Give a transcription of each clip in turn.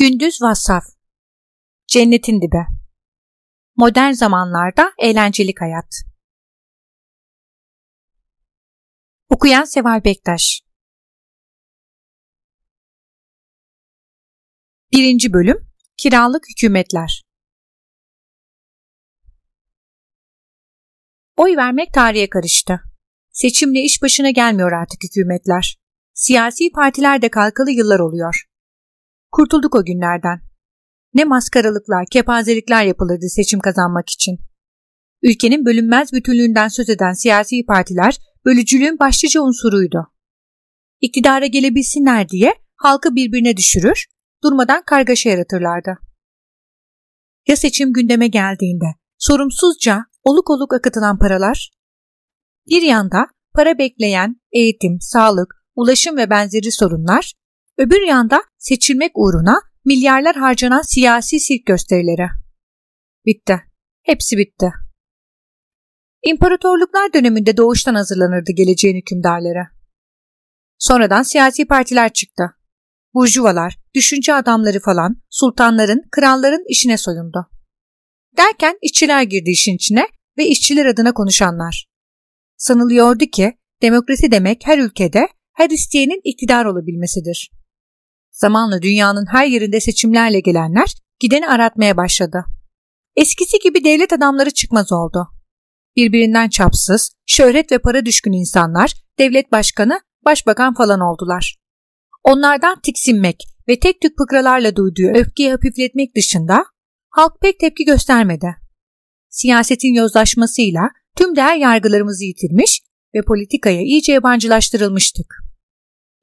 Gündüz Vassaf Cennetin Dibi Modern zamanlarda eğlencelik hayat Okuyan Seval Bektaş Birinci Bölüm Kiralık Hükümetler Oy vermek tarihe karıştı. Seçimle iş başına gelmiyor artık hükümetler. Siyasi partiler de kalkalı yıllar oluyor. Kurtulduk o günlerden. Ne maskaralıklar, kepazelikler yapılırdı seçim kazanmak için. Ülkenin bölünmez bütünlüğünden söz eden siyasi partiler bölücülüğün başlıca unsuruydu. İktidara gelebilsinler diye halkı birbirine düşürür, durmadan kargaşa yaratırlardı. Ya seçim gündeme geldiğinde sorumsuzca oluk oluk akıtılan paralar? Bir yanda para bekleyen eğitim, sağlık, ulaşım ve benzeri sorunlar, öbür yanda seçilmek uğruna milyarlar harcanan siyasi sirk gösterileri. Bitti. Hepsi bitti. İmparatorluklar döneminde doğuştan hazırlanırdı geleceğin hükümdarları. Sonradan siyasi partiler çıktı. Burjuvalar, düşünce adamları falan sultanların, kralların işine soyundu. Derken işçiler girdi işin içine ve işçiler adına konuşanlar. Sanılıyordu ki demokrasi demek her ülkede her isteyenin iktidar olabilmesidir. Zamanla dünyanın her yerinde seçimlerle gelenler gideni aratmaya başladı. Eskisi gibi devlet adamları çıkmaz oldu. Birbirinden çapsız, şöhret ve para düşkün insanlar devlet başkanı, başbakan falan oldular. Onlardan tiksinmek ve tek tük fıkralarla duyduğu öfkeyi hafifletmek dışında halk pek tepki göstermedi. Siyasetin yozlaşmasıyla tüm değer yargılarımızı yitirmiş ve politikaya iyice yabancılaştırılmıştık.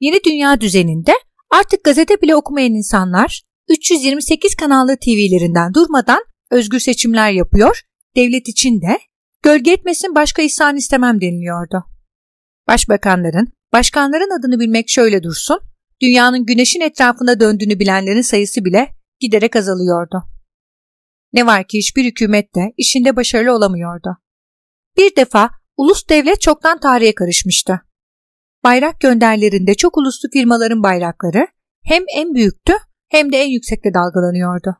Yeni dünya düzeninde artık gazete bile okumayan insanlar 328 kanallı TV'lerinden durmadan özgür seçimler yapıyor, devlet için de gölge etmesin başka ihsan istemem deniliyordu. Başbakanların, başkanların adını bilmek şöyle dursun, dünyanın güneşin etrafında döndüğünü bilenlerin sayısı bile giderek azalıyordu. Ne var ki hiçbir hükümet de işinde başarılı olamıyordu. Bir defa ulus devlet çoktan tarihe karışmıştı. Bayrak gönderlerinde çok uluslu firmaların bayrakları hem en büyüktü hem de en yüksekte dalgalanıyordu.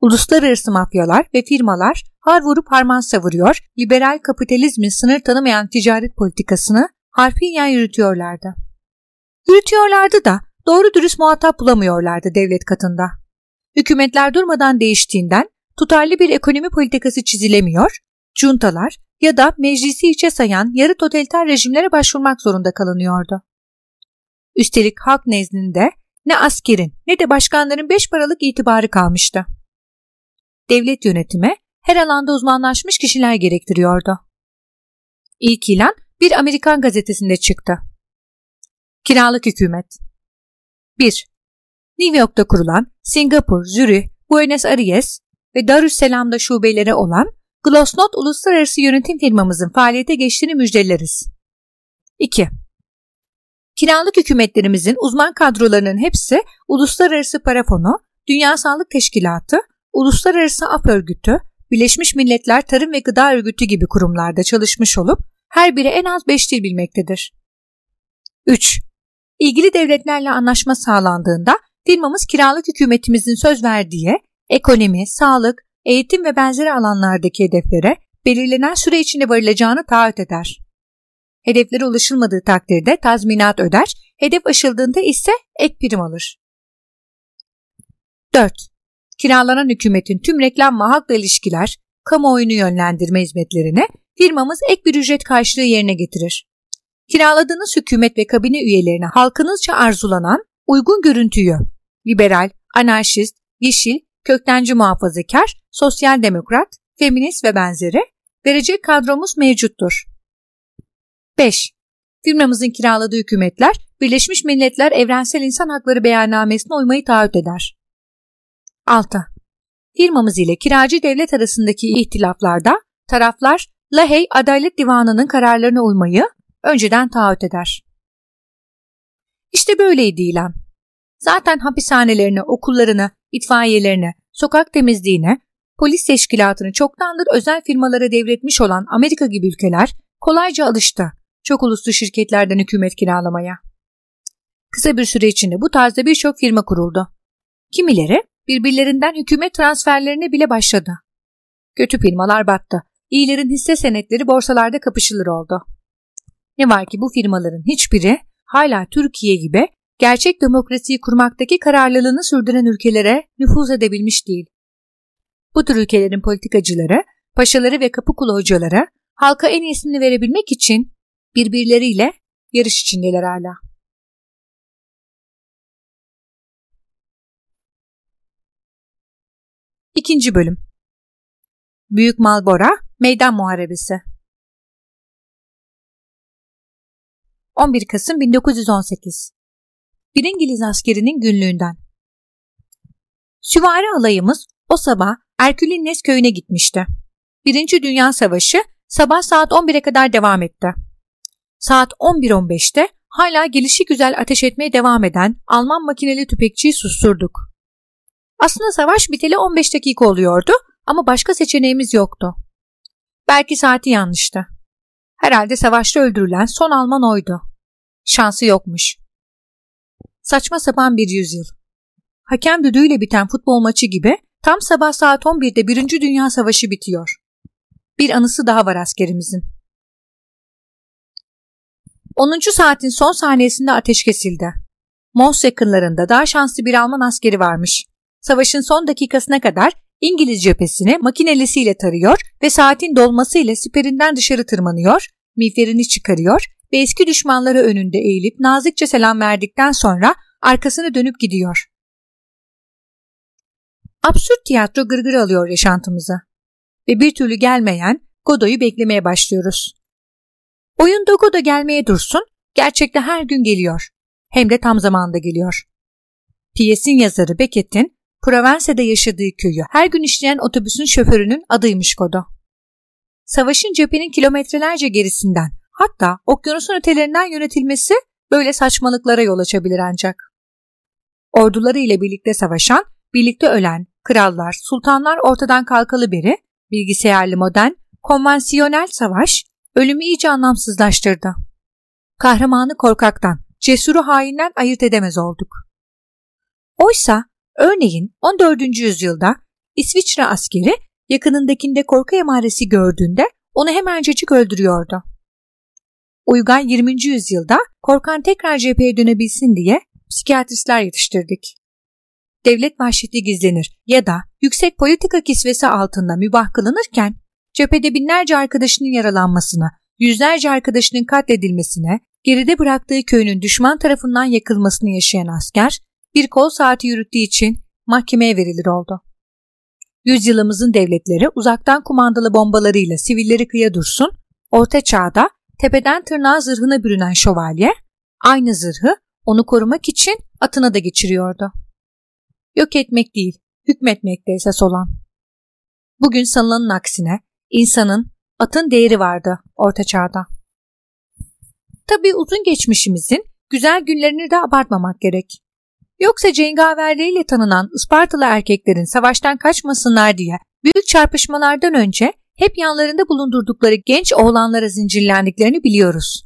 Uluslararası mafyalar ve firmalar har vurup harman savuruyor, liberal kapitalizmin sınır tanımayan ticaret politikasını harfiyen yürütüyorlardı. Yürütüyorlardı da doğru dürüst muhatap bulamıyorlardı devlet katında. Hükümetler durmadan değiştiğinden tutarlı bir ekonomi politikası çizilemiyor, juntalar ya da meclisi içe sayan yarı totaliter rejimlere başvurmak zorunda kalınıyordu. Üstelik halk nezdinde ne askerin ne de başkanların beş paralık itibarı kalmıştı. Devlet yönetimi her alanda uzmanlaşmış kişiler gerektiriyordu. İlk ilan bir Amerikan gazetesinde çıktı. Kiralık hükümet 1. New York'ta kurulan Singapur, Zürih, Buenos Aires ve Darüsselam'da şubeleri olan Glossnot Uluslararası Yönetim firmamızın faaliyete geçtiğini müjdeleriz. 2. Kiralık hükümetlerimizin uzman kadrolarının hepsi Uluslararası Para Fonu, Dünya Sağlık Teşkilatı, Uluslararası Af Örgütü, Birleşmiş Milletler Tarım ve Gıda Örgütü gibi kurumlarda çalışmış olup her biri en az 5 dil bilmektedir. 3. İlgili devletlerle anlaşma sağlandığında firmamız kiralık hükümetimizin söz verdiği ekonomi, sağlık, eğitim ve benzeri alanlardaki hedeflere belirlenen süre içinde varılacağını taahhüt eder. Hedeflere ulaşılmadığı takdirde tazminat öder, hedef aşıldığında ise ek prim alır. 4. Kiralanan hükümetin tüm reklam ve halkla ilişkiler, kamuoyunu yönlendirme hizmetlerine firmamız ek bir ücret karşılığı yerine getirir. Kiraladığınız hükümet ve kabine üyelerine halkınızca arzulanan uygun görüntüyü, liberal, anarşist, yeşil, köktenci muhafazakar, sosyal demokrat, feminist ve benzeri verecek kadromuz mevcuttur. 5. Firmamızın kiraladığı hükümetler Birleşmiş Milletler Evrensel İnsan Hakları Beyannamesi'ne uymayı taahhüt eder. 6. Firmamız ile kiracı devlet arasındaki ihtilaflarda taraflar Lahey Adalet Divanı'nın kararlarına uymayı önceden taahhüt eder. İşte böyleydi ilan. Zaten hapishanelerine, okullarına, itfaiyelerine, sokak temizliğine, polis teşkilatını çoktandır özel firmalara devretmiş olan Amerika gibi ülkeler kolayca alıştı çok uluslu şirketlerden hükümet kiralamaya. Kısa bir süre içinde bu tarzda birçok firma kuruldu. Kimileri birbirlerinden hükümet transferlerine bile başladı. Kötü firmalar battı. İyilerin hisse senetleri borsalarda kapışılır oldu. Ne var ki bu firmaların hiçbiri hala Türkiye gibi gerçek demokrasiyi kurmaktaki kararlılığını sürdüren ülkelere nüfuz edebilmiş değil. Bu tür ülkelerin politikacıları, paşaları ve kapı kulu hocaları halka en iyisini verebilmek için birbirleriyle yarış içindeler hala. İkinci bölüm Büyük Malbora Meydan Muharebesi 11 Kasım 1918 Bir İngiliz askerinin günlüğünden Süvari alayımız o sabah Erkülinnes köyüne gitmişti. Birinci Dünya Savaşı sabah saat 11'e kadar devam etti. Saat 11.15'te hala gelişi güzel ateş etmeye devam eden Alman makineli tüfekçiyi susturduk. Aslında savaş biteli 15 dakika oluyordu ama başka seçeneğimiz yoktu. Belki saati yanlıştı. Herhalde savaşta öldürülen son Alman oydu. Şansı yokmuş. Saçma sapan bir yüzyıl. Hakem düdüğüyle biten futbol maçı gibi tam sabah saat 11'de Birinci Dünya Savaşı bitiyor. Bir anısı daha var askerimizin. 10. saatin son saniyesinde ateş kesildi. Mons yakınlarında daha şanslı bir Alman askeri varmış. Savaşın son dakikasına kadar İngiliz cephesini makinelisiyle tarıyor ve saatin dolmasıyla siperinden dışarı tırmanıyor, miğferini çıkarıyor ve eski düşmanları önünde eğilip nazikçe selam verdikten sonra arkasını dönüp gidiyor. Absürt tiyatro gırgır alıyor yaşantımıza ve bir türlü gelmeyen Godoy'u beklemeye başlıyoruz. Oyunda Godo gelmeye dursun, gerçekte her gün geliyor. Hem de tam zamanda geliyor. Piyesin yazarı Beckett'in Provence'de yaşadığı köyü her gün işleyen otobüsün şoförünün adıymış Godo. Savaşın cephenin kilometrelerce gerisinden hatta okyanusun ötelerinden yönetilmesi böyle saçmalıklara yol açabilir ancak. Orduları ile birlikte savaşan, birlikte ölen, krallar, sultanlar ortadan kalkalı beri bilgisayarlı modern, konvansiyonel savaş ölümü iyice anlamsızlaştırdı. Kahramanı korkaktan, cesuru hainden ayırt edemez olduk. Oysa örneğin 14. yüzyılda İsviçre askeri yakınındakinde korku emaresi gördüğünde onu hemencecik öldürüyordu. Uygar 20. yüzyılda korkan tekrar cepheye dönebilsin diye psikiyatristler yetiştirdik. Devlet vahşeti gizlenir ya da yüksek politika kisvesi altında mübah kılınırken cephede binlerce arkadaşının yaralanmasına, yüzlerce arkadaşının katledilmesine, geride bıraktığı köyünün düşman tarafından yakılmasını yaşayan asker bir kol saati yürüttüğü için mahkemeye verilir oldu. Yüzyılımızın devletleri uzaktan kumandalı bombalarıyla sivilleri kıya dursun, orta çağda tepeden tırnağa zırhına bürünen şövalye, aynı zırhı onu korumak için atına da geçiriyordu. Yok etmek değil, hükmetmekte esas olan. Bugün sanılanın aksine insanın, atın değeri vardı orta çağda. Tabii uzun geçmişimizin güzel günlerini de abartmamak gerek. Yoksa cengaverliğiyle tanınan Ispartalı erkeklerin savaştan kaçmasınlar diye büyük çarpışmalardan önce hep yanlarında bulundurdukları genç oğlanlara zincirlendiklerini biliyoruz.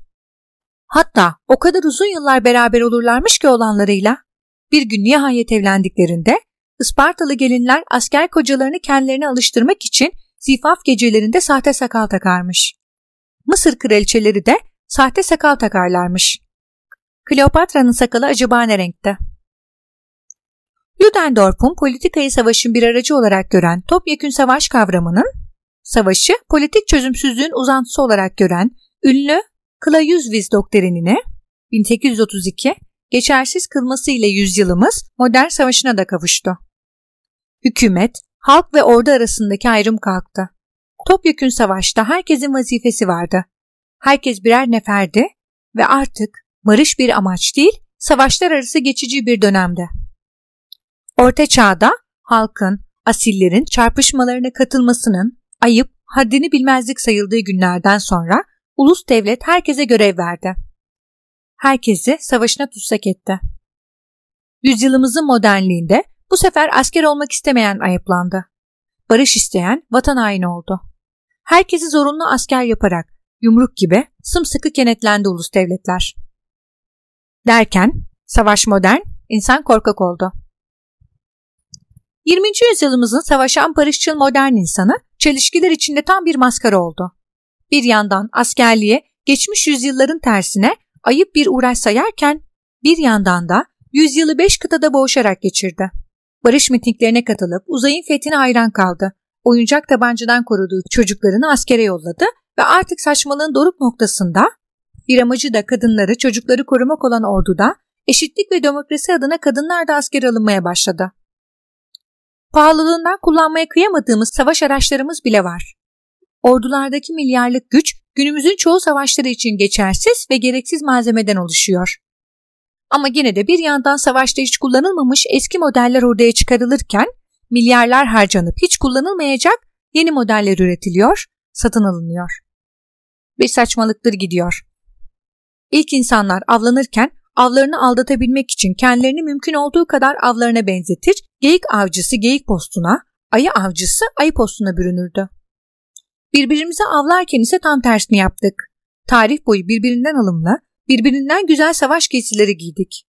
Hatta o kadar uzun yıllar beraber olurlarmış ki oğlanlarıyla. Bir gün nihayet evlendiklerinde Ispartalı gelinler asker kocalarını kendilerine alıştırmak için zifaf gecelerinde sahte sakal takarmış. Mısır kraliçeleri de sahte sakal takarlarmış. Kleopatra'nın sakalı acaba ne renkte? Ludendorff'un politikayı savaşın bir aracı olarak gören topyekün savaş kavramının, savaşı politik çözümsüzlüğün uzantısı olarak gören ünlü Clausewitz doktrinini 1832 geçersiz kılması ile yüzyılımız modern savaşına da kavuştu. Hükümet, halk ve ordu arasındaki ayrım kalktı. Topyekün savaşta herkesin vazifesi vardı. Herkes birer neferdi ve artık barış bir amaç değil, savaşlar arası geçici bir dönemde. Orta çağda halkın, asillerin çarpışmalarına katılmasının ayıp, haddini bilmezlik sayıldığı günlerden sonra ulus devlet herkese görev verdi. Herkesi savaşına tutsak etti. Yüzyılımızın modernliğinde bu sefer asker olmak istemeyen ayıplandı. Barış isteyen vatan haini oldu. Herkesi zorunlu asker yaparak yumruk gibi sımsıkı kenetlendi ulus devletler. Derken savaş modern, insan korkak oldu. 20. yüzyılımızın savaşan barışçıl modern insanı çelişkiler içinde tam bir maskara oldu. Bir yandan askerliğe geçmiş yüzyılların tersine ayıp bir uğraş sayarken bir yandan da yüzyılı beş kıtada boğuşarak geçirdi. Barış mitinglerine katılıp uzayın fethine hayran kaldı. Oyuncak tabancadan koruduğu çocuklarını askere yolladı ve artık saçmalığın doruk noktasında bir amacı da kadınları, çocukları korumak olan orduda eşitlik ve demokrasi adına kadınlar da askere alınmaya başladı. Pahalılığından kullanmaya kıyamadığımız savaş araçlarımız bile var. Ordulardaki milyarlık güç günümüzün çoğu savaşları için geçersiz ve gereksiz malzemeden oluşuyor. Ama yine de bir yandan savaşta hiç kullanılmamış eski modeller ortaya çıkarılırken milyarlar harcanıp hiç kullanılmayacak yeni modeller üretiliyor, satın alınıyor. Bir saçmalıktır gidiyor. İlk insanlar avlanırken avlarını aldatabilmek için kendilerini mümkün olduğu kadar avlarına benzetir, geyik avcısı geyik postuna, ayı avcısı ayı postuna bürünürdü. Birbirimize avlarken ise tam tersini yaptık. Tarih boyu birbirinden alımlı, birbirinden güzel savaş giysileri giydik.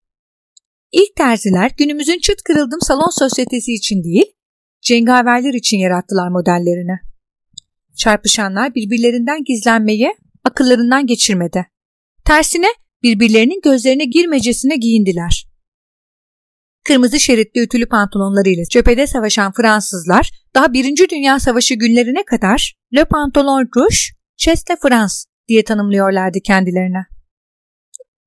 İlk terziler günümüzün çıt kırıldım salon sosyetesi için değil, cengaverler için yarattılar modellerini. Çarpışanlar birbirlerinden gizlenmeyi akıllarından geçirmedi. Tersine birbirlerinin gözlerine girmecesine giyindiler. Kırmızı şeritli ütülü pantolonlarıyla cephede savaşan Fransızlar daha Birinci Dünya Savaşı günlerine kadar Le Pantalon Rouge, Cheste France diye tanımlıyorlardı kendilerine.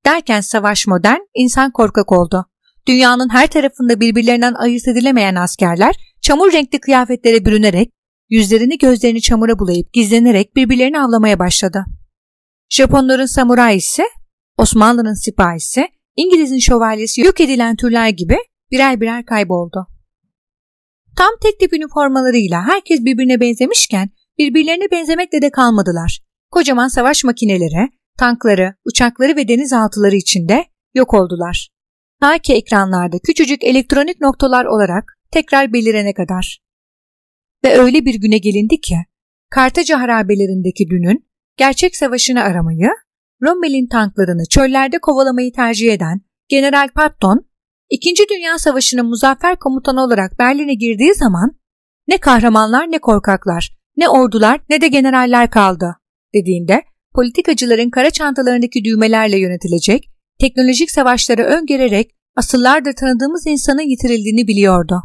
Derken savaş modern, insan korkak oldu. Dünyanın her tarafında birbirlerinden ayırt edilemeyen askerler çamur renkli kıyafetlere bürünerek, yüzlerini gözlerini çamura bulayıp gizlenerek birbirlerini avlamaya başladı. Japonların samuray ise, Osmanlı'nın sipahisi, İngiliz'in şövalyesi yok edilen türler gibi birer birer kayboldu. Tam tek tip üniformalarıyla herkes birbirine benzemişken birbirlerine benzemekle de kalmadılar. Kocaman savaş makineleri, tankları, uçakları ve denizaltıları içinde yok oldular. Ta ki ekranlarda küçücük elektronik noktalar olarak tekrar belirene kadar. Ve öyle bir güne gelindi ki, Kartaca harabelerindeki dünün gerçek savaşını aramayı, Rommel'in tanklarını çöllerde kovalamayı tercih eden General Patton, İkinci Dünya Savaşı'nın muzaffer komutanı olarak Berlin'e girdiği zaman ne kahramanlar ne korkaklar, ne ordular ne de generaller kaldı dediğinde politikacıların kara çantalarındaki düğmelerle yönetilecek teknolojik savaşları öngörerek asıllardır tanıdığımız insanın yitirildiğini biliyordu.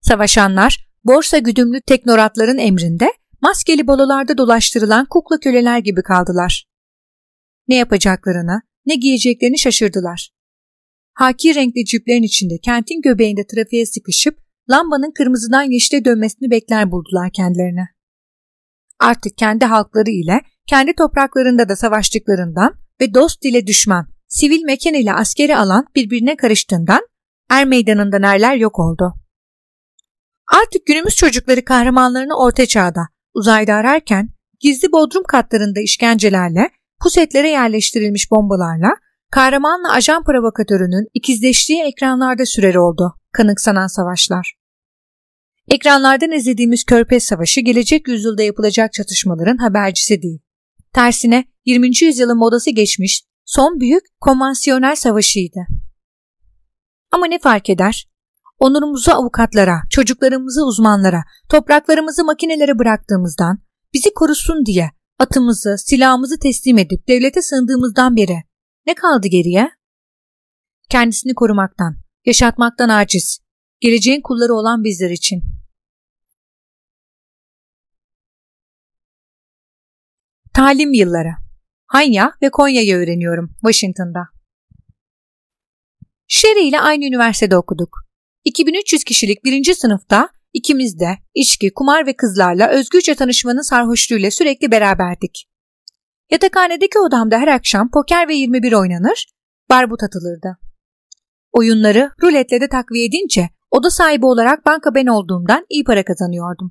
Savaşanlar borsa güdümlü teknoratların emrinde maskeli balolarda dolaştırılan kukla köleler gibi kaldılar. Ne yapacaklarını, ne giyeceklerini şaşırdılar. Haki renkli cüplerin içinde kentin göbeğinde trafiğe sıkışıp lambanın kırmızıdan yeşile dönmesini bekler buldular kendilerine. Artık kendi halkları ile kendi topraklarında da savaştıklarından ve dost ile düşman, sivil mekan ile askeri alan birbirine karıştığından er meydanından erler yok oldu. Artık günümüz çocukları kahramanlarını orta çağda, uzayda ararken gizli bodrum katlarında işkencelerle, pusetlere yerleştirilmiş bombalarla, kahramanla ajan provokatörünün ikizleştiği ekranlarda sürer oldu kanıksanan savaşlar. Ekranlardan izlediğimiz Körpez Savaşı gelecek yüzyılda yapılacak çatışmaların habercisi değil. Tersine 20. yüzyılın modası geçmiş son büyük konvansiyonel savaşıydı. Ama ne fark eder? Onurumuzu avukatlara, çocuklarımızı uzmanlara, topraklarımızı makinelere bıraktığımızdan, bizi korusun diye atımızı, silahımızı teslim edip devlete sığındığımızdan beri ne kaldı geriye? Kendisini korumaktan, yaşatmaktan aciz, geleceğin kulları olan bizler için. Talim yılları Hanya ve Konya'yı öğreniyorum Washington'da. Sherry ile aynı üniversitede okuduk. 2300 kişilik birinci sınıfta ikimiz de içki, kumar ve kızlarla özgürce tanışmanın sarhoşluğuyla sürekli beraberdik. Yatakhanedeki odamda her akşam poker ve 21 oynanır, barbut atılırdı. Oyunları ruletle de takviye edince oda sahibi olarak banka ben olduğumdan iyi para kazanıyordum.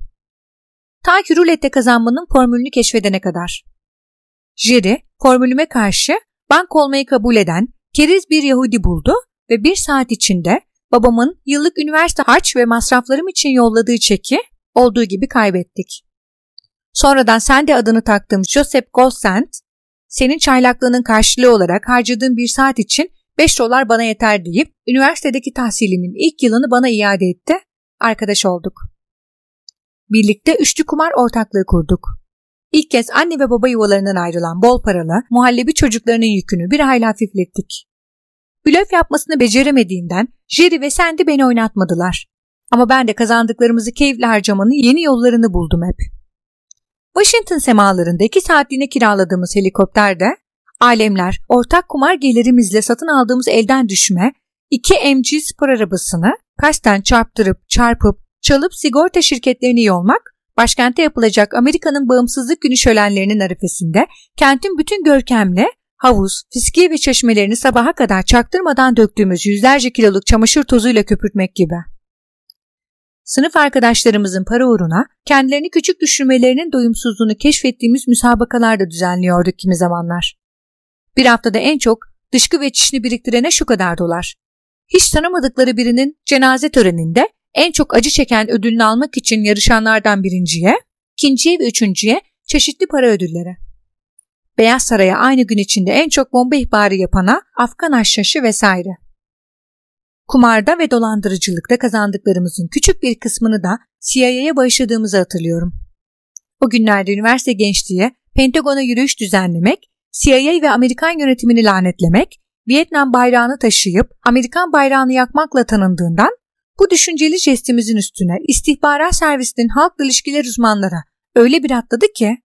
Ta ki rulette kazanmanın formülünü keşfedene kadar. Jerry formülüme karşı bank olmayı kabul eden keriz bir Yahudi buldu ve bir saat içinde babamın yıllık üniversite harç ve masraflarım için yolladığı çeki olduğu gibi kaybettik. Sonradan sen de adını taktığım Joseph Goldstein, senin çaylaklığının karşılığı olarak harcadığım bir saat için 5 dolar bana yeter deyip üniversitedeki tahsilimin ilk yılını bana iade etti arkadaş olduk. Birlikte üçlü kumar ortaklığı kurduk. İlk kez anne ve baba yuvalarından ayrılan bol paralı muhallebi çocuklarının yükünü bir hayli hafiflettik. Blöf yapmasını beceremediğinden Jerry ve Sandy beni oynatmadılar. Ama ben de kazandıklarımızı keyifle harcamanın yeni yollarını buldum hep. Washington semalarında iki saatliğine kiraladığımız helikopterde alemler ortak kumar gelirimizle satın aldığımız elden düşme iki MG spor arabasını kasten çarptırıp çarpıp çalıp sigorta şirketlerini yolmak başkente yapılacak Amerika'nın bağımsızlık günü şölenlerinin arifesinde kentin bütün görkemle havuz, fiskiye ve çeşmelerini sabaha kadar çaktırmadan döktüğümüz yüzlerce kiloluk çamaşır tozuyla köpürtmek gibi. Sınıf arkadaşlarımızın para uğruna kendilerini küçük düşürmelerinin doyumsuzluğunu keşfettiğimiz müsabakalar düzenliyorduk kimi zamanlar. Bir haftada en çok dışkı ve çişini biriktirene şu kadar dolar. Hiç tanımadıkları birinin cenaze töreninde en çok acı çeken ödülünü almak için yarışanlardan birinciye, ikinciye ve üçüncüye çeşitli para ödülleri. Beyaz Saray'a aynı gün içinde en çok bomba ihbarı yapana Afgan haşhaşı vesaire. Kumarda ve dolandırıcılıkta kazandıklarımızın küçük bir kısmını da CIA'ya bağışladığımızı hatırlıyorum. O günlerde üniversite gençliğe Pentagon'a yürüyüş düzenlemek, CIA ve Amerikan yönetimini lanetlemek, Vietnam bayrağını taşıyıp Amerikan bayrağını yakmakla tanındığından bu düşünceli jestimizin üstüne istihbarat servisinin halk ilişkiler uzmanları öyle bir atladı ki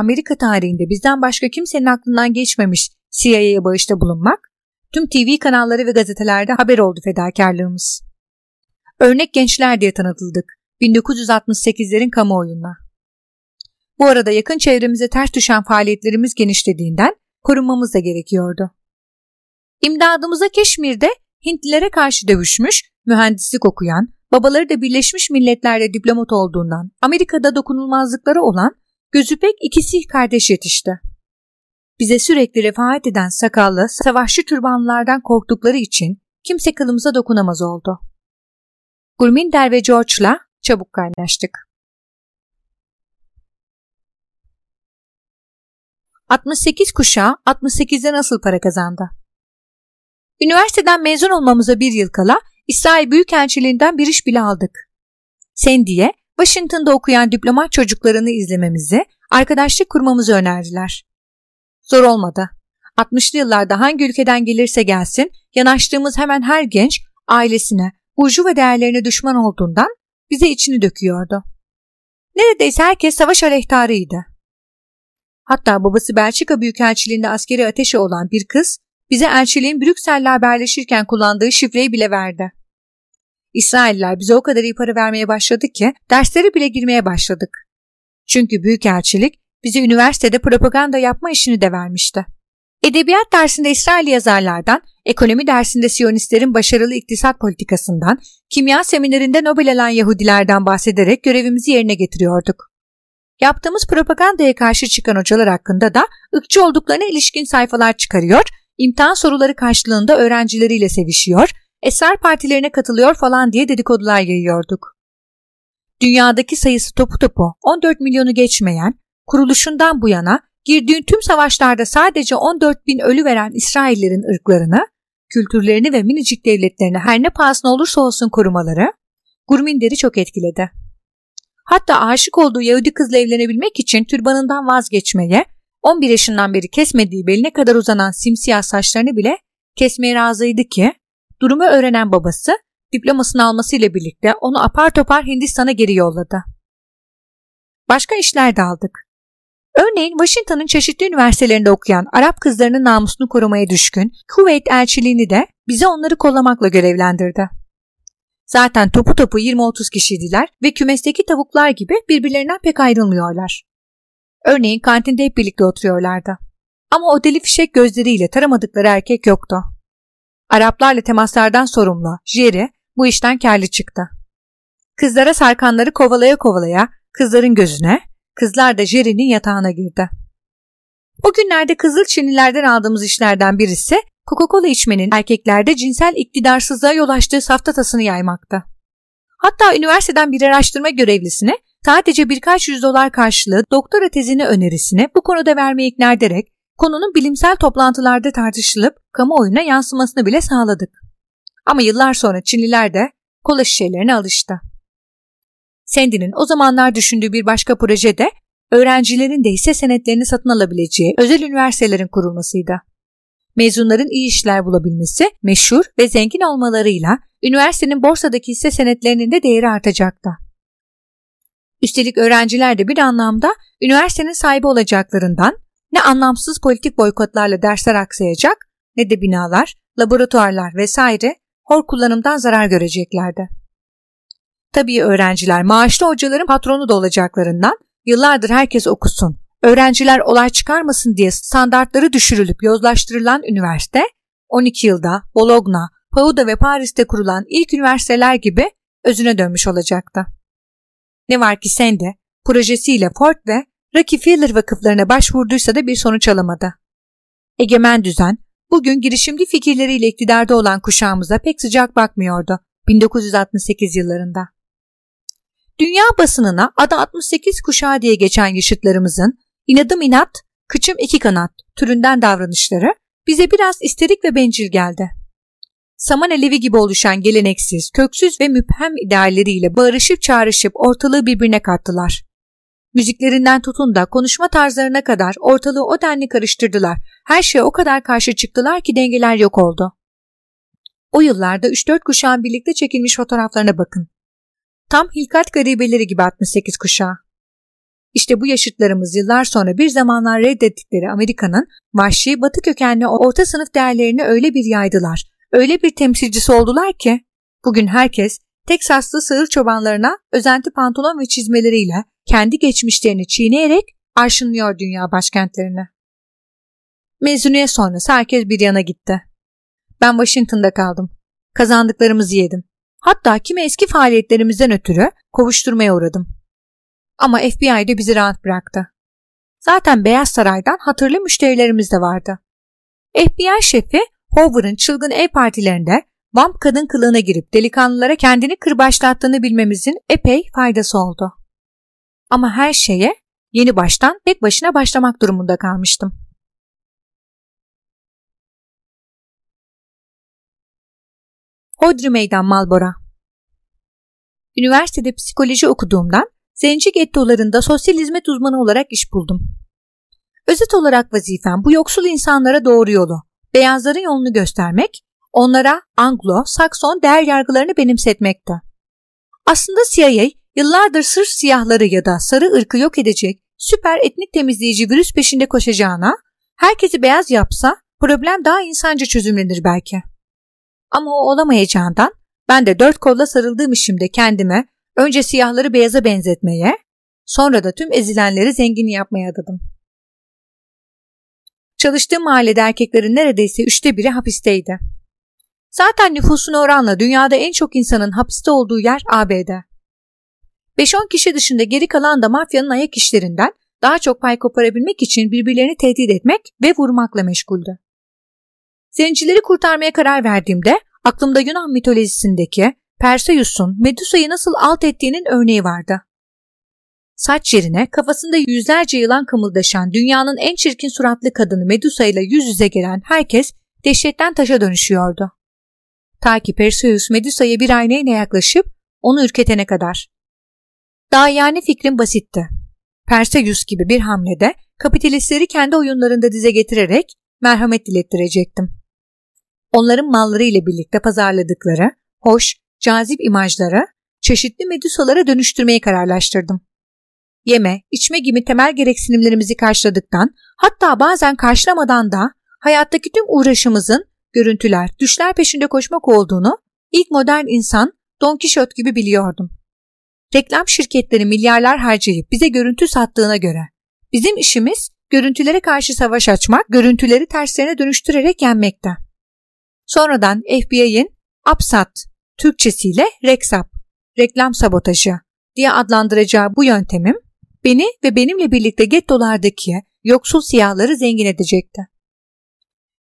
Amerika tarihinde bizden başka kimsenin aklından geçmemiş CIA'ya bağışta bulunmak, tüm TV kanalları ve gazetelerde haber oldu fedakarlığımız. Örnek gençler diye tanıtıldık 1968'lerin kamuoyuna. Bu arada yakın çevremize ters düşen faaliyetlerimiz genişlediğinden korunmamız da gerekiyordu. İmdadımıza Keşmir'de Hintlilere karşı dövüşmüş, mühendislik okuyan, babaları da Birleşmiş Milletler'de diplomat olduğundan Amerika'da dokunulmazlıkları olan gözü pek ikisi kardeş yetişti. Bize sürekli refaat eden sakallı, savaşçı türbanlılardan korktukları için kimse kılımıza dokunamaz oldu. Gurminder ve George'la çabuk kaynaştık. 68 kuşağı 68'de nasıl para kazandı? Üniversiteden mezun olmamıza bir yıl kala İsrail Büyükelçiliğinden bir iş bile aldık. Sandy'ye Washington'da okuyan diplomat çocuklarını izlememizi, arkadaşlık kurmamızı önerdiler. Zor olmadı. 60'lı yıllarda hangi ülkeden gelirse gelsin, yanaştığımız hemen her genç ailesine, burcu ve değerlerine düşman olduğundan bize içini döküyordu. Neredeyse herkes savaş aleyhtarıydı. Hatta babası Belçika Büyükelçiliğinde askeri ateşi olan bir kız bize elçiliğin Brüksel'le haberleşirken kullandığı şifreyi bile verdi. İsrailler bize o kadar iyi para vermeye başladı ki derslere bile girmeye başladık. Çünkü Büyükelçilik bize üniversitede propaganda yapma işini de vermişti. Edebiyat dersinde İsrail yazarlardan, ekonomi dersinde Siyonistlerin başarılı iktisat politikasından, kimya seminerinde Nobel alan Yahudilerden bahsederek görevimizi yerine getiriyorduk. Yaptığımız propagandaya karşı çıkan hocalar hakkında da ırkçı olduklarına ilişkin sayfalar çıkarıyor, imtihan soruları karşılığında öğrencileriyle sevişiyor, eser partilerine katılıyor falan diye dedikodular yayıyorduk. Dünyadaki sayısı topu topu 14 milyonu geçmeyen, kuruluşundan bu yana girdiğin tüm savaşlarda sadece 14 bin ölü veren İsraillerin ırklarını, kültürlerini ve minicik devletlerini her ne pahasına olursa olsun korumaları, Gurminder'i çok etkiledi. Hatta aşık olduğu Yahudi kızla evlenebilmek için türbanından vazgeçmeye, 11 yaşından beri kesmediği beline kadar uzanan simsiyah saçlarını bile kesmeye razıydı ki, durumu öğrenen babası diplomasını almasıyla birlikte onu apar topar Hindistan'a geri yolladı. Başka işler de aldık. Örneğin Washington'ın çeşitli üniversitelerinde okuyan Arap kızlarının namusunu korumaya düşkün Kuveyt elçiliğini de bize onları kollamakla görevlendirdi. Zaten topu topu 20-30 kişiydiler ve kümesteki tavuklar gibi birbirlerinden pek ayrılmıyorlar. Örneğin kantinde hep birlikte oturuyorlardı. Ama o deli fişek gözleriyle taramadıkları erkek yoktu. Araplarla temaslardan sorumlu Jerry bu işten karlı çıktı. Kızlara sarkanları kovalaya kovalaya kızların gözüne, kızlar da Jerry'nin yatağına girdi. O günlerde Kızıl Çinlilerden aldığımız işlerden birisi Coca-Cola içmenin erkeklerde cinsel iktidarsızlığa yol açtığı saftatasını yaymakta. Hatta üniversiteden bir araştırma görevlisine sadece birkaç yüz dolar karşılığı doktora tezini önerisine bu konuda vermeye ikna ederek konunun bilimsel toplantılarda tartışılıp kamuoyuna yansımasını bile sağladık. Ama yıllar sonra Çinliler de kola şişelerine alıştı. Sandy'nin o zamanlar düşündüğü bir başka proje de öğrencilerin de hisse senetlerini satın alabileceği özel üniversitelerin kurulmasıydı. Mezunların iyi işler bulabilmesi, meşhur ve zengin olmalarıyla üniversitenin borsadaki hisse senetlerinin de değeri artacaktı. Üstelik öğrenciler de bir anlamda üniversitenin sahibi olacaklarından ne anlamsız politik boykotlarla dersler aksayacak ne de binalar, laboratuvarlar vesaire hor kullanımdan zarar göreceklerdi. Tabii öğrenciler maaşlı hocaların patronu da olacaklarından yıllardır herkes okusun, öğrenciler olay çıkarmasın diye standartları düşürülüp yozlaştırılan üniversite 12 yılda Bologna, Pauda ve Paris'te kurulan ilk üniversiteler gibi özüne dönmüş olacaktı. Ne var ki Sandy projesiyle Ford ve Rockefeller vakıflarına başvurduysa da bir sonuç alamadı. Egemen düzen bugün girişimci fikirleriyle iktidarda olan kuşağımıza pek sıcak bakmıyordu 1968 yıllarında. Dünya basınına adı 68 kuşağı diye geçen yaşıtlarımızın inadım inat, kıçım iki kanat türünden davranışları bize biraz isterik ve bencil geldi. Saman alevi gibi oluşan geleneksiz, köksüz ve müphem idealleriyle bağırışıp çağrışıp ortalığı birbirine kattılar. Müziklerinden tutun da konuşma tarzlarına kadar ortalığı o denli karıştırdılar. Her şeye o kadar karşı çıktılar ki dengeler yok oldu. O yıllarda 3-4 kuşağın birlikte çekilmiş fotoğraflarına bakın. Tam hilkat garibeleri gibi 68 kuşağı. İşte bu yaşıtlarımız yıllar sonra bir zamanlar reddettikleri Amerika'nın vahşi batı kökenli orta sınıf değerlerini öyle bir yaydılar, öyle bir temsilcisi oldular ki bugün herkes Teksaslı sığır çobanlarına özenti pantolon ve çizmeleriyle kendi geçmişlerini çiğneyerek arşınlıyor dünya başkentlerini. Mezuniyet sonrası herkes bir yana gitti. Ben Washington'da kaldım. Kazandıklarımızı yedim. Hatta kimi eski faaliyetlerimizden ötürü kovuşturmaya uğradım. Ama FBI de bizi rahat bıraktı. Zaten Beyaz Saray'dan hatırlı müşterilerimiz de vardı. FBI şefi Hoover'ın çılgın ev partilerinde vamp kadın kılığına girip delikanlılara kendini kırbaçlattığını bilmemizin epey faydası oldu. Ama her şeye yeni baştan tek başına başlamak durumunda kalmıştım. Hodri Meydan Malbora Üniversitede psikoloji okuduğumdan zenci gettolarında sosyal hizmet uzmanı olarak iş buldum. Özet olarak vazifem bu yoksul insanlara doğru yolu, beyazların yolunu göstermek, onlara Anglo-Sakson değer yargılarını benimsetmekti. Aslında CIA yıllardır sırf siyahları ya da sarı ırkı yok edecek süper etnik temizleyici virüs peşinde koşacağına, herkesi beyaz yapsa problem daha insanca çözümlenir belki. Ama o olamayacağından ben de dört kolla sarıldığım işimde kendime önce siyahları beyaza benzetmeye, sonra da tüm ezilenleri zengin yapmaya adadım. Çalıştığım mahallede erkeklerin neredeyse üçte biri hapisteydi. Zaten nüfusun oranla dünyada en çok insanın hapiste olduğu yer ABD. 5-10 kişi dışında geri kalan da mafyanın ayak işlerinden daha çok pay koparabilmek için birbirlerini tehdit etmek ve vurmakla meşguldü. Zencileri kurtarmaya karar verdiğimde aklımda Yunan mitolojisindeki Perseus'un Medusa'yı nasıl alt ettiğinin örneği vardı. Saç yerine kafasında yüzlerce yılan kımıldaşan dünyanın en çirkin suratlı kadını Medusa ile yüz yüze gelen herkes dehşetten taşa dönüşüyordu. Ta ki Perseus Medusa'ya bir aynayla yaklaşıp onu ürketene kadar. Daha yani fikrim basitti. Perseus gibi bir hamlede kapitalistleri kendi oyunlarında dize getirerek merhamet dilettirecektim. Onların malları ile birlikte pazarladıkları hoş, cazip imajlara, çeşitli medusalara dönüştürmeyi kararlaştırdım. Yeme, içme gibi temel gereksinimlerimizi karşıladıktan, hatta bazen karşılamadan da hayattaki tüm uğraşımızın görüntüler, düşler peşinde koşmak olduğunu ilk modern insan Don Kişot gibi biliyordum. Reklam şirketleri milyarlar harcayıp bize görüntü sattığına göre bizim işimiz görüntülere karşı savaş açmak, görüntüleri terslerine dönüştürerek yenmekte. Sonradan FBI'nin APSAT Türkçesiyle Rexap, reklam sabotajı diye adlandıracağı bu yöntemim beni ve benimle birlikte gettolardaki yoksul siyahları zengin edecekti.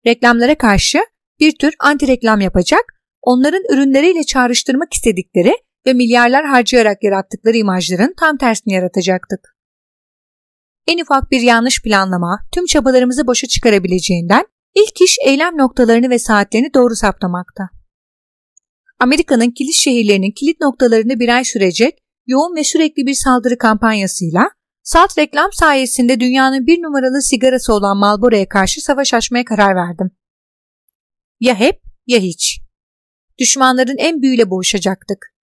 Reklamlara karşı bir tür anti reklam yapacak, onların ürünleriyle çağrıştırmak istedikleri ve milyarlar harcayarak yarattıkları imajların tam tersini yaratacaktık. En ufak bir yanlış planlama tüm çabalarımızı boşa çıkarabileceğinden ilk iş eylem noktalarını ve saatlerini doğru saptamakta. Amerika'nın kilit şehirlerinin kilit noktalarını bir ay sürecek yoğun ve sürekli bir saldırı kampanyasıyla salt reklam sayesinde dünyanın bir numaralı sigarası olan Marlboro'ya karşı savaş açmaya karar verdim. Ya hep ya hiç. Düşmanların en büyüyle boğuşacaktık.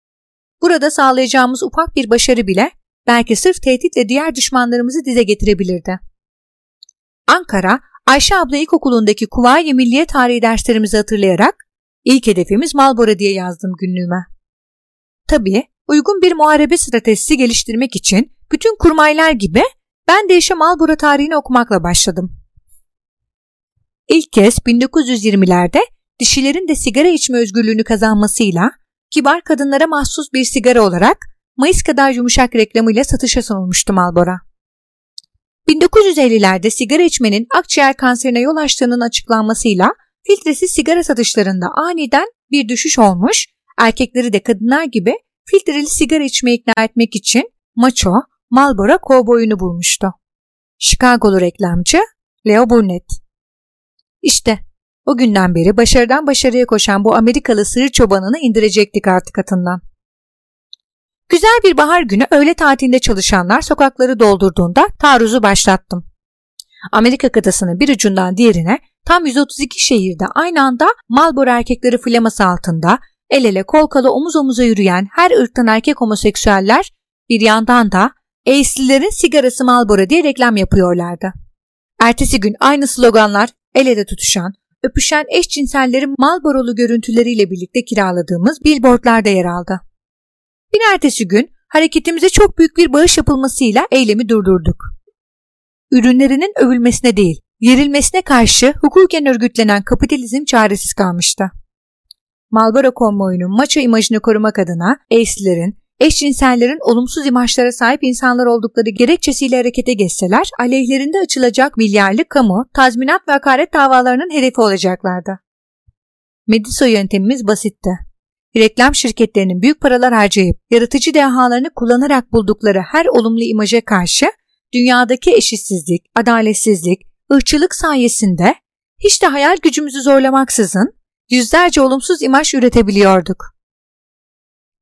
Burada sağlayacağımız ufak bir başarı bile belki sırf tehditle diğer düşmanlarımızı dize getirebilirdi. Ankara, Ayşe abla ilkokulundaki Kuvayi Milliye Tarihi derslerimizi hatırlayarak ilk hedefimiz Malbora diye yazdım günlüğüme. Tabii uygun bir muharebe stratejisi geliştirmek için bütün kurmaylar gibi ben de işe Malbora tarihini okumakla başladım. İlk kez 1920'lerde dişilerin de sigara içme özgürlüğünü kazanmasıyla kibar kadınlara mahsus bir sigara olarak Mayıs kadar yumuşak reklamıyla satışa sunulmuştu Malbora. 1950'lerde sigara içmenin akciğer kanserine yol açtığının açıklanmasıyla filtresiz sigara satışlarında aniden bir düşüş olmuş, erkekleri de kadınlar gibi filtreli sigara içmeye ikna etmek için maço, Marlboro kovboyunu bulmuştu. Chicago'lu reklamcı Leo Burnett. İşte o günden beri başarıdan başarıya koşan bu Amerikalı sığır çobanını indirecektik artık atından. Güzel bir bahar günü öğle tatilinde çalışanlar sokakları doldurduğunda taarruzu başlattım. Amerika kıtasının bir ucundan diğerine tam 132 şehirde aynı anda Marlboro erkekleri flaması altında el ele kol kola omuz omuza yürüyen her ırktan erkek homoseksüeller bir yandan da Ace'lilerin sigarası Marlboro diye reklam yapıyorlardı. Ertesi gün aynı sloganlar el ele tutuşan, öpüşen eşcinsellerin Marlboro'lu görüntüleriyle birlikte kiraladığımız billboardlarda yer aldı. Bir ertesi gün hareketimize çok büyük bir bağış yapılmasıyla eylemi durdurduk. Ürünlerinin övülmesine değil, yerilmesine karşı hukuken örgütlenen kapitalizm çaresiz kalmıştı. Marlboro konvoyunun maço imajını korumak adına Ace'lerin, eşcinsellerin olumsuz imajlara sahip insanlar oldukları gerekçesiyle harekete geçseler aleyhlerinde açılacak milyarlık kamu, tazminat ve hakaret davalarının hedefi olacaklardı. Mediso yöntemimiz basitti reklam şirketlerinin büyük paralar harcayıp yaratıcı dehalarını kullanarak buldukları her olumlu imaja karşı dünyadaki eşitsizlik, adaletsizlik, ırkçılık sayesinde hiç de hayal gücümüzü zorlamaksızın yüzlerce olumsuz imaj üretebiliyorduk.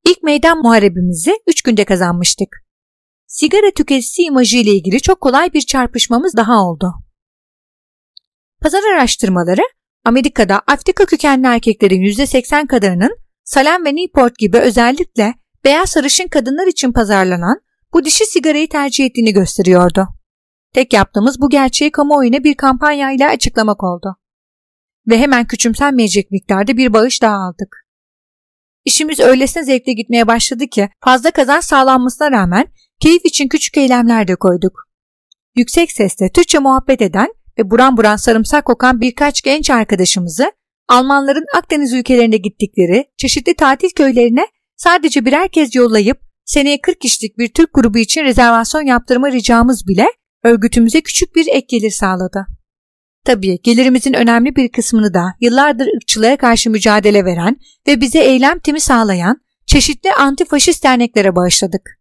İlk meydan muharebimizi üç günde kazanmıştık. Sigara tüketicisi imajı ile ilgili çok kolay bir çarpışmamız daha oldu. Pazar araştırmaları Amerika'da Afrika kökenli erkeklerin %80 kadarının Salem ve Newport gibi özellikle beyaz sarışın kadınlar için pazarlanan bu dişi sigarayı tercih ettiğini gösteriyordu. Tek yaptığımız bu gerçeği kamuoyuna bir kampanya ile açıklamak oldu. Ve hemen küçümsenmeyecek miktarda bir bağış daha aldık. İşimiz öylesine zevkle gitmeye başladı ki fazla kazanç sağlanmasına rağmen keyif için küçük eylemler de koyduk. Yüksek sesle Türkçe muhabbet eden ve buran buran sarımsak kokan birkaç genç arkadaşımızı Almanların Akdeniz ülkelerine gittikleri çeşitli tatil köylerine sadece birer kez yollayıp seneye 40 kişilik bir Türk grubu için rezervasyon yaptırma ricamız bile örgütümüze küçük bir ek gelir sağladı. Tabii gelirimizin önemli bir kısmını da yıllardır ırkçılığa karşı mücadele veren ve bize eylem timi sağlayan çeşitli antifaşist derneklere bağışladık.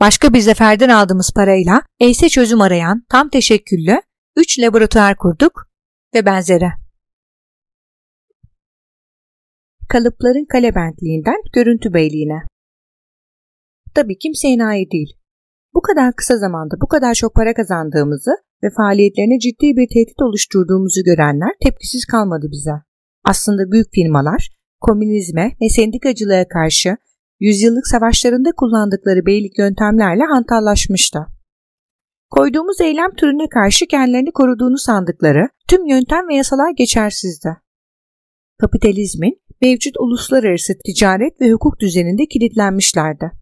Başka bir zaferden aldığımız parayla EYS'e çözüm arayan tam teşekküllü 3 laboratuvar kurduk ve benzeri. kalıpların kale bentliğinden görüntü beyliğine. Tabii kimse enayi değil. Bu kadar kısa zamanda bu kadar çok para kazandığımızı ve faaliyetlerine ciddi bir tehdit oluşturduğumuzu görenler tepkisiz kalmadı bize. Aslında büyük firmalar komünizme ve sendikacılığa karşı yüzyıllık savaşlarında kullandıkları beylik yöntemlerle hantallaşmıştı. Koyduğumuz eylem türüne karşı kendilerini koruduğunu sandıkları tüm yöntem ve yasalar geçersizdi. Kapitalizmin mevcut uluslararası ticaret ve hukuk düzeninde kilitlenmişlerdi.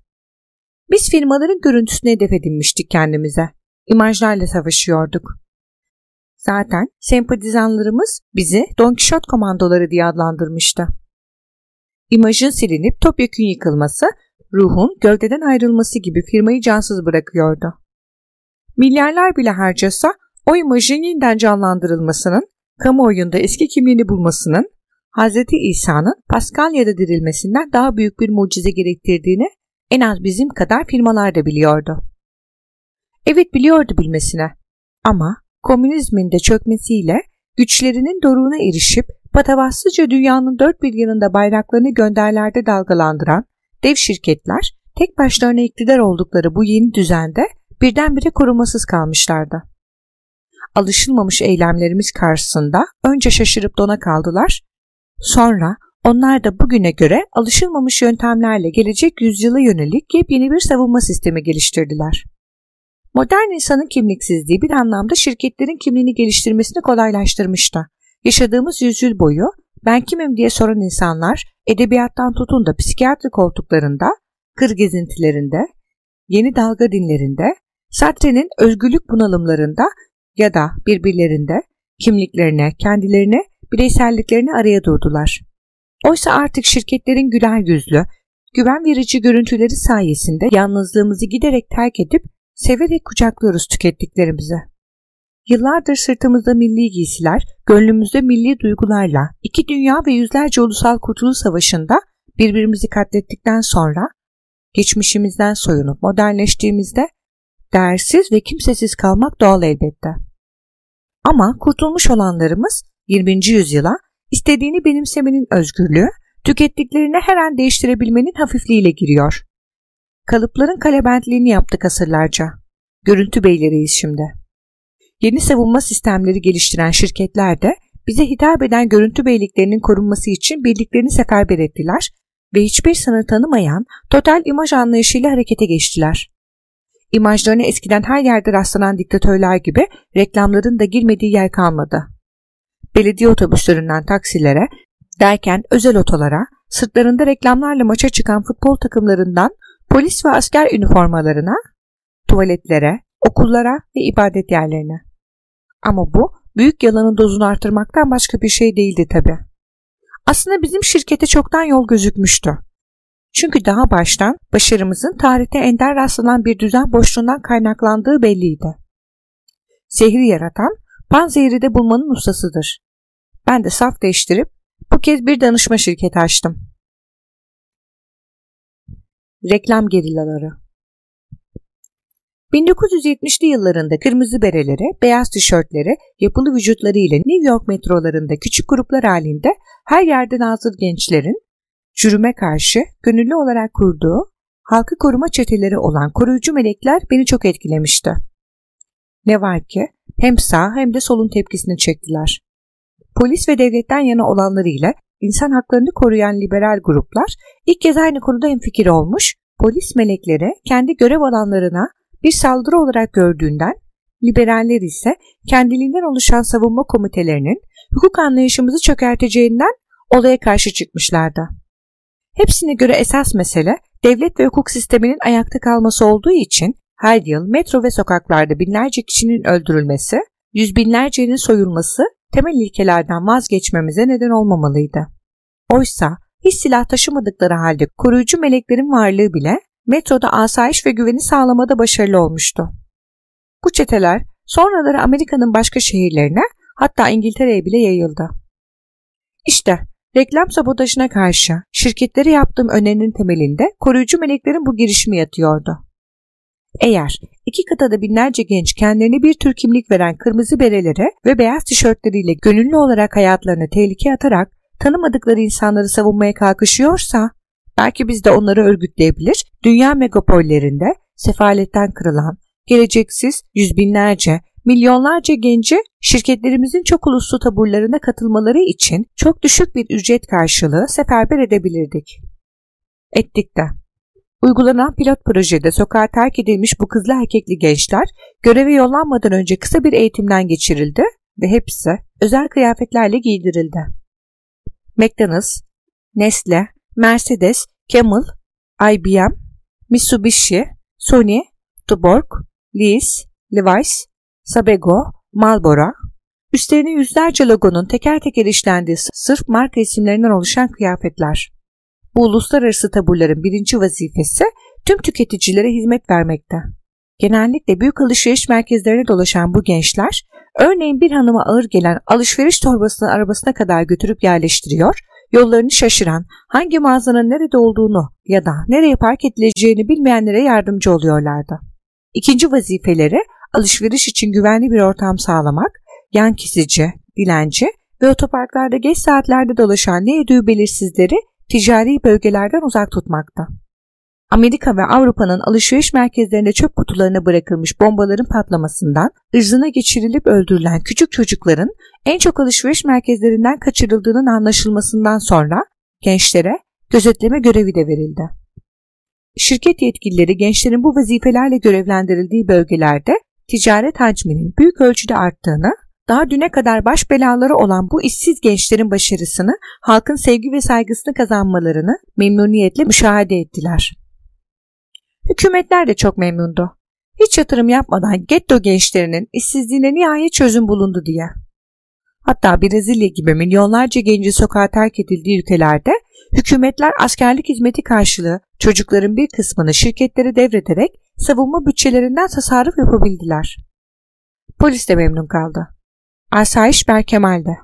Biz firmaların görüntüsüne hedef edinmiştik kendimize. İmajlarla savaşıyorduk. Zaten sempatizanlarımız bizi Don Quixote komandoları diye adlandırmıştı. İmajın silinip topyekün yıkılması, ruhun gövdeden ayrılması gibi firmayı cansız bırakıyordu. Milyarlar bile harcasa o imajın yeniden canlandırılmasının, kamuoyunda eski kimliğini bulmasının Hz. İsa'nın Paskalya'da dirilmesinden daha büyük bir mucize gerektirdiğini en az bizim kadar firmalar da biliyordu. Evet biliyordu bilmesine ama komünizmin de çökmesiyle güçlerinin doruğuna erişip patavatsızca dünyanın dört bir yanında bayraklarını gönderlerde dalgalandıran dev şirketler tek başlarına iktidar oldukları bu yeni düzende birdenbire korumasız kalmışlardı. Alışılmamış eylemlerimiz karşısında önce şaşırıp dona kaldılar, sonra onlar da bugüne göre alışılmamış yöntemlerle gelecek yüzyıla yönelik yepyeni bir savunma sistemi geliştirdiler. Modern insanın kimliksizliği bir anlamda şirketlerin kimliğini geliştirmesini kolaylaştırmıştı. Yaşadığımız yüzyıl boyu ben kimim diye soran insanlar edebiyattan tutun da psikiyatri koltuklarında, kır gezintilerinde, yeni dalga dinlerinde, Sartre'nin özgürlük bunalımlarında ya da birbirlerinde kimliklerine, kendilerine, bireyselliklerini araya durdular. Oysa artık şirketlerin güler yüzlü, güven verici görüntüleri sayesinde yalnızlığımızı giderek terk edip severek kucaklıyoruz tükettiklerimizi. Yıllardır sırtımızda milli giysiler, gönlümüzde milli duygularla iki dünya ve yüzlerce ulusal kurtuluş savaşında birbirimizi katlettikten sonra geçmişimizden soyunup modernleştiğimizde değersiz ve kimsesiz kalmak doğal elbette. Ama kurtulmuş olanlarımız 20. yüzyıla istediğini benimsemenin özgürlüğü, tükettiklerini her an değiştirebilmenin hafifliğiyle giriyor. Kalıpların kalebentliğini yaptık asırlarca. Görüntü beyleriyiz şimdi. Yeni savunma sistemleri geliştiren şirketler de bize hitap eden görüntü beyliklerinin korunması için birliklerini seferber ettiler ve hiçbir sınır tanımayan total imaj anlayışıyla harekete geçtiler. İmajlarına eskiden her yerde rastlanan diktatörler gibi reklamların da girmediği yer kalmadı. Belediye otobüslerinden taksilere, derken özel otolara, sırtlarında reklamlarla maça çıkan futbol takımlarından polis ve asker üniformalarına, tuvaletlere, okullara ve ibadet yerlerine. Ama bu büyük yalanın dozunu artırmaktan başka bir şey değildi tabi. Aslında bizim şirkete çoktan yol gözükmüştü. Çünkü daha baştan başarımızın tarihte ender rastlanan bir düzen boşluğundan kaynaklandığı belliydi. Zehri yaratan panzehri de bulmanın ustasıdır. Ben de saf değiştirip bu kez bir danışma şirketi açtım. Reklam gerillaları 1970'li yıllarında kırmızı berelere, beyaz tişörtlere, yapılı vücutları ile New York metrolarında küçük gruplar halinde her yerden hazır gençlerin Çürüme karşı gönüllü olarak kurduğu halkı koruma çeteleri olan koruyucu melekler beni çok etkilemişti. Ne var ki hem sağ hem de solun tepkisini çektiler. Polis ve devletten yana olanlarıyla insan haklarını koruyan liberal gruplar ilk kez aynı konuda hemfikir olmuş, polis melekleri kendi görev alanlarına bir saldırı olarak gördüğünden, liberaller ise kendiliğinden oluşan savunma komitelerinin hukuk anlayışımızı çökerteceğinden olaya karşı çıkmışlardı. Hepsine göre esas mesele devlet ve hukuk sisteminin ayakta kalması olduğu için her yıl metro ve sokaklarda binlerce kişinin öldürülmesi, yüz binlercenin soyulması temel ilkelerden vazgeçmemize neden olmamalıydı. Oysa hiç silah taşımadıkları halde koruyucu meleklerin varlığı bile metroda asayiş ve güveni sağlamada başarılı olmuştu. Bu çeteler sonraları Amerika'nın başka şehirlerine hatta İngiltere'ye bile yayıldı. İşte Reklam sabotajına karşı şirketlere yaptığım önerinin temelinde koruyucu meleklerin bu girişimi yatıyordu. Eğer iki kıtada binlerce genç kendilerine bir tür kimlik veren kırmızı berelere ve beyaz tişörtleriyle gönüllü olarak hayatlarını tehlikeye atarak tanımadıkları insanları savunmaya kalkışıyorsa belki biz de onları örgütleyebilir, dünya megapollerinde sefaletten kırılan, geleceksiz yüz binlerce milyonlarca genci şirketlerimizin çok uluslu taburlarına katılmaları için çok düşük bir ücret karşılığı seferber edebilirdik. Ettik de. Uygulanan pilot projede sokağa terk edilmiş bu kızlı erkekli gençler göreve yollanmadan önce kısa bir eğitimden geçirildi ve hepsi özel kıyafetlerle giydirildi. McDonald's, Nestle, Mercedes, Camel, IBM, Mitsubishi, Sony, Tuborg, Lees, Levi's, Sabego, Marlboro, üstlerine yüzlerce logonun teker teker işlendiği sırf marka isimlerinden oluşan kıyafetler. Bu uluslararası taburların birinci vazifesi tüm tüketicilere hizmet vermekte. Genellikle büyük alışveriş merkezlerine dolaşan bu gençler, örneğin bir hanıma ağır gelen alışveriş torbasını arabasına kadar götürüp yerleştiriyor, yollarını şaşıran, hangi mağazanın nerede olduğunu ya da nereye park edileceğini bilmeyenlere yardımcı oluyorlardı. İkinci vazifeleri alışveriş için güvenli bir ortam sağlamak, yan kesici, dilenci ve otoparklarda geç saatlerde dolaşan ne ödüğü belirsizleri ticari bölgelerden uzak tutmakta. Amerika ve Avrupa'nın alışveriş merkezlerinde çöp kutularına bırakılmış bombaların patlamasından ırzına geçirilip öldürülen küçük çocukların en çok alışveriş merkezlerinden kaçırıldığının anlaşılmasından sonra gençlere gözetleme görevi de verildi. Şirket yetkilileri gençlerin bu vazifelerle görevlendirildiği bölgelerde ticaret hacminin büyük ölçüde arttığını, daha düne kadar baş belaları olan bu işsiz gençlerin başarısını, halkın sevgi ve saygısını kazanmalarını memnuniyetle müşahede ettiler. Hükümetler de çok memnundu. Hiç yatırım yapmadan getto gençlerinin işsizliğine nihayet çözüm bulundu diye. Hatta Brezilya gibi milyonlarca genci sokağa terk edildiği ülkelerde hükümetler askerlik hizmeti karşılığı çocukların bir kısmını şirketlere devrederek savunma bütçelerinden tasarruf yapabildiler. Polis de memnun kaldı. Asayiş Berkemal'de.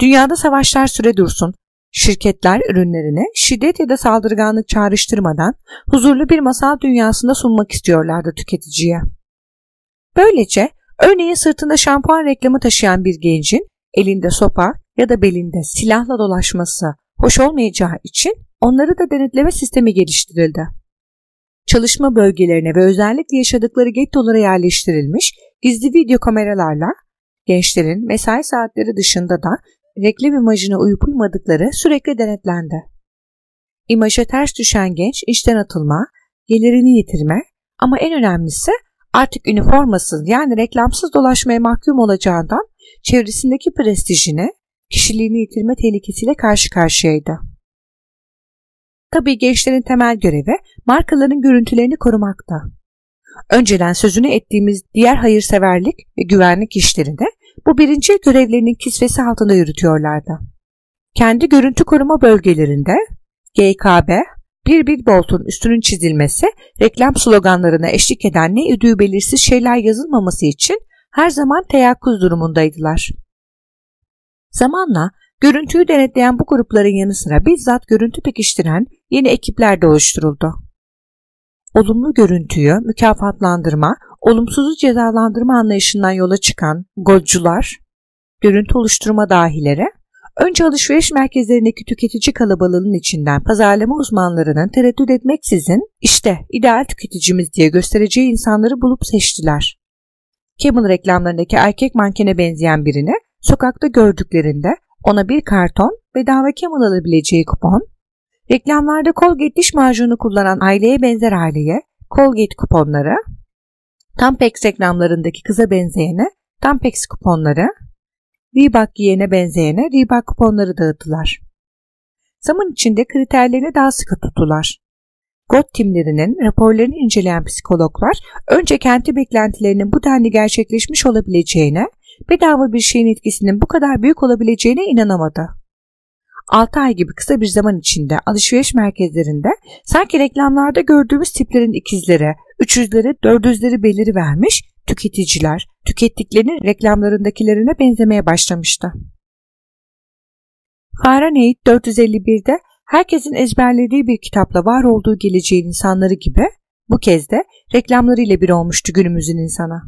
Dünyada savaşlar süre dursun, şirketler ürünlerini şiddet ya da saldırganlık çağrıştırmadan huzurlu bir masal dünyasında sunmak istiyorlardı tüketiciye. Böylece örneğin sırtında şampuan reklamı taşıyan bir gencin elinde sopa ya da belinde silahla dolaşması hoş olmayacağı için onları da denetleme sistemi geliştirildi. Çalışma bölgelerine ve özellikle yaşadıkları gettolara yerleştirilmiş gizli video kameralarla gençlerin mesai saatleri dışında da reklam imajına uyup uymadıkları sürekli denetlendi. İmaja ters düşen genç işten atılma, gelirini yitirme ama en önemlisi artık üniformasız yani reklamsız dolaşmaya mahkum olacağından çevresindeki prestijini, kişiliğini yitirme tehlikesiyle karşı karşıyaydı. Tabii gençlerin temel görevi markaların görüntülerini korumakta. Önceden sözünü ettiğimiz diğer hayırseverlik ve güvenlik işlerinde bu birinci görevlerinin kisvesi altında yürütüyorlardı. Kendi görüntü koruma bölgelerinde GKB, bir billboardun üstünün çizilmesi, reklam sloganlarına eşlik eden ne ödüğü belirsiz şeyler yazılmaması için her zaman teyakkuz durumundaydılar. Zamanla görüntüyü denetleyen bu grupların yanı sıra bizzat görüntü pekiştiren yeni ekipler de oluşturuldu. Olumlu görüntüyü mükafatlandırma, olumsuzu cezalandırma anlayışından yola çıkan golcular, görüntü oluşturma dahileri, önce alışveriş merkezlerindeki tüketici kalabalığının içinden pazarlama uzmanlarının tereddüt etmeksizin işte ideal tüketicimiz diye göstereceği insanları bulup seçtiler. Camel reklamlarındaki erkek mankene benzeyen birini sokakta gördüklerinde ona bir karton bedava Camel alabileceği kupon, reklamlarda Colgate diş macunu kullanan aileye benzer aileye Colgate kuponları, Tampex reklamlarındaki kıza benzeyene Tampex kuponları, Reebok giyene benzeyene Reebok kuponları dağıttılar. Zaman içinde kriterlerini daha sıkı tuttular. GOT timlerinin raporlarını inceleyen psikologlar önce kendi beklentilerinin bu denli gerçekleşmiş olabileceğine, bedava bir şeyin etkisinin bu kadar büyük olabileceğine inanamadı. 6 ay gibi kısa bir zaman içinde alışveriş merkezlerinde sanki reklamlarda gördüğümüz tiplerin ikizleri, üçüzleri, dördüzleri beliri vermiş, tüketiciler tükettiklerinin reklamlarındakilerine benzemeye başlamıştı. Fahrenheit 451'de herkesin ezberlediği bir kitapla var olduğu geleceğin insanları gibi bu kez de reklamlarıyla bir olmuştu günümüzün insana.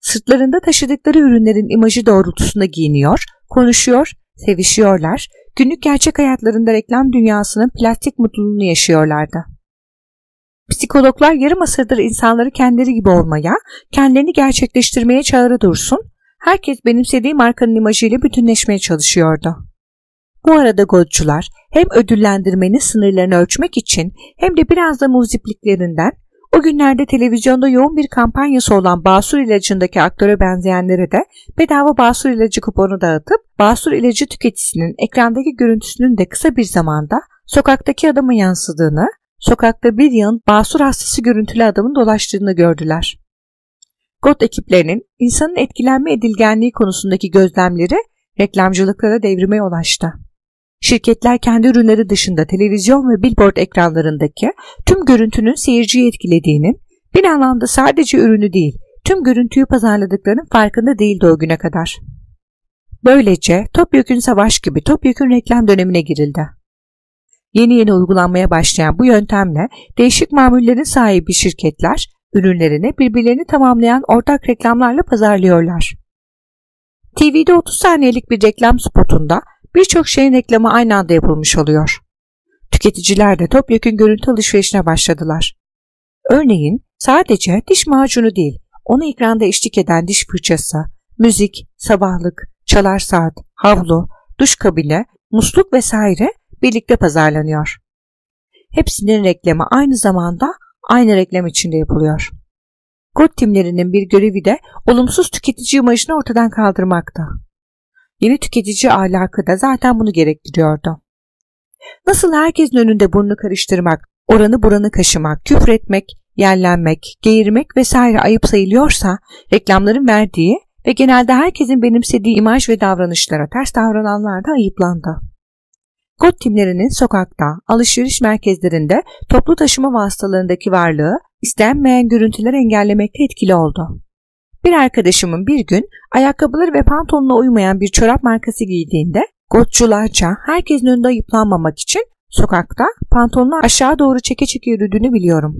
Sırtlarında taşıdıkları ürünlerin imajı doğrultusunda giyiniyor, konuşuyor, sevişiyorlar, günlük gerçek hayatlarında reklam dünyasının plastik mutluluğunu yaşıyorlardı. Psikologlar yarım asırdır insanları kendileri gibi olmaya, kendilerini gerçekleştirmeye çağrı dursun, herkes benimsediği markanın imajıyla bütünleşmeye çalışıyordu. Bu arada golcular hem ödüllendirmenin sınırlarını ölçmek için hem de biraz da muzipliklerinden o günlerde televizyonda yoğun bir kampanyası olan Basur ilacındaki aktöre benzeyenlere de bedava Basur ilacı kuponu dağıtıp Basur ilacı tüketicisinin ekrandaki görüntüsünün de kısa bir zamanda sokaktaki adamın yansıdığını, sokakta bir yığın Basur hastası görüntülü adamın dolaştığını gördüler. GOT ekiplerinin insanın etkilenme edilgenliği konusundaki gözlemleri reklamcılıklara devrime ulaştı. Şirketler kendi ürünleri dışında televizyon ve billboard ekranlarındaki tüm görüntünün seyirciyi etkilediğinin, bir anlamda sadece ürünü değil, tüm görüntüyü pazarladıklarının farkında değildi o güne kadar. Böylece topyekün savaş gibi topyekün reklam dönemine girildi. Yeni yeni uygulanmaya başlayan bu yöntemle değişik mamullerin sahibi şirketler ürünlerini birbirlerini tamamlayan ortak reklamlarla pazarlıyorlar. TV'de 30 saniyelik bir reklam spotunda birçok şeyin reklamı aynı anda yapılmış oluyor. Tüketiciler de topyekun görüntü alışverişine başladılar. Örneğin sadece diş macunu değil, onu ekranda eşlik eden diş fırçası, müzik, sabahlık, çalar saat, havlu, duş kabine, musluk vesaire birlikte pazarlanıyor. Hepsinin reklamı aynı zamanda aynı reklam içinde yapılıyor. Kod timlerinin bir görevi de olumsuz tüketici imajını ortadan kaldırmakta. Yeni tüketici ahlakı da zaten bunu gerektiriyordu. Nasıl herkesin önünde burnunu karıştırmak, oranı buranı kaşımak, küfretmek, yerlenmek, geğirmek vesaire ayıp sayılıyorsa reklamların verdiği ve genelde herkesin benimsediği imaj ve davranışlara ters davrananlar da ayıplandı. Kod timlerinin sokakta, alışveriş merkezlerinde toplu taşıma vasıtalarındaki varlığı istenmeyen görüntüler engellemekte etkili oldu. Bir arkadaşımın bir gün ayakkabıları ve pantolonuna uymayan bir çorap markası giydiğinde Gotçularca herkesin önünde ayıplanmamak için sokakta pantolonu aşağı doğru çeke çeke yürüdüğünü biliyorum.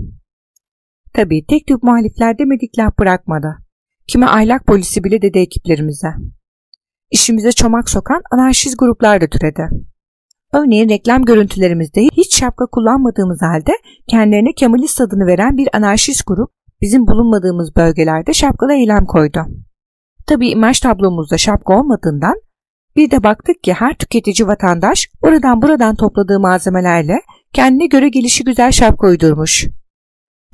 Tabii tek tük muhalifler demedik laf bırakmadı. Kime ahlak polisi bile dedi ekiplerimize. İşimize çomak sokan anarşist gruplar da türedi. Örneğin reklam görüntülerimizde hiç şapka kullanmadığımız halde kendilerine Kemalist adını veren bir anarşist grup bizim bulunmadığımız bölgelerde şapkalı eylem koydu. Tabii imaj tablomuzda şapka olmadığından bir de baktık ki her tüketici vatandaş oradan buradan topladığı malzemelerle kendine göre gelişi güzel şapka uydurmuş.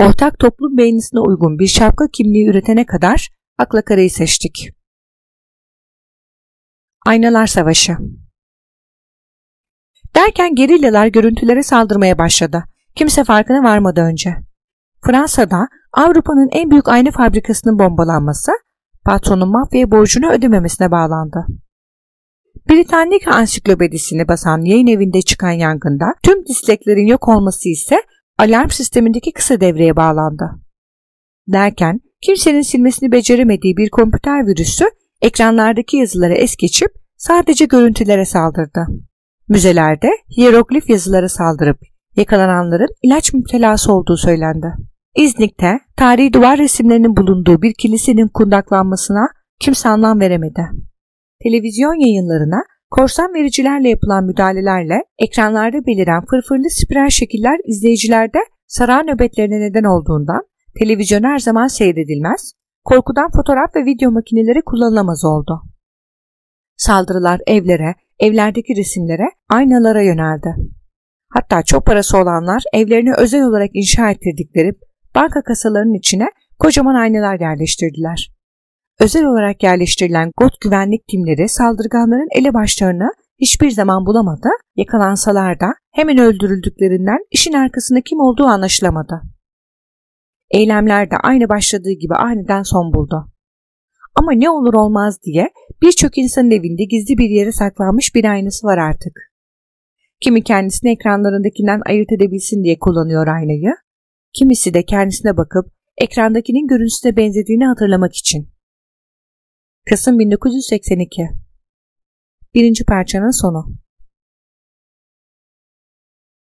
Ortak toplum beğenisine uygun bir şapka kimliği üretene kadar akla karayı seçtik. Aynalar Savaşı Derken gerillalar görüntülere saldırmaya başladı. Kimse farkına varmadı önce. Fransa'da Avrupa'nın en büyük ayna fabrikasının bombalanması patronun mafyaya borcunu ödememesine bağlandı. Britannica ansiklopedisini basan yayın evinde çıkan yangında tüm disleklerin yok olması ise alarm sistemindeki kısa devreye bağlandı. Derken kimsenin silmesini beceremediği bir kompüter virüsü ekranlardaki yazıları es geçip sadece görüntülere saldırdı. Müzelerde hieroglif yazıları saldırıp yakalananların ilaç müptelası olduğu söylendi. İznik'te tarihi duvar resimlerinin bulunduğu bir kilisenin kundaklanmasına kimse anlam veremedi. Televizyon yayınlarına korsan vericilerle yapılan müdahalelerle ekranlarda beliren fırfırlı spiral şekiller izleyicilerde saray nöbetlerine neden olduğundan televizyon her zaman seyredilmez, korkudan fotoğraf ve video makineleri kullanılamaz oldu. Saldırılar evlere, evlerdeki resimlere, aynalara yöneldi. Hatta çok parası olanlar evlerini özel olarak inşa ettirdikleri banka kasalarının içine kocaman aynalar yerleştirdiler. Özel olarak yerleştirilen GOT güvenlik timleri saldırganların elebaşlarını hiçbir zaman bulamadı, yakalansalar da hemen öldürüldüklerinden işin arkasında kim olduğu anlaşılamadı. Eylemler de aynı başladığı gibi aniden son buldu. Ama ne olur olmaz diye birçok insanın evinde gizli bir yere saklanmış bir aynası var artık. Kimi kendisini ekranlarındakinden ayırt edebilsin diye kullanıyor aynayı, kimisi de kendisine bakıp ekrandakinin görüntüsüne benzediğini hatırlamak için. Kasım 1982 Birinci parçanın sonu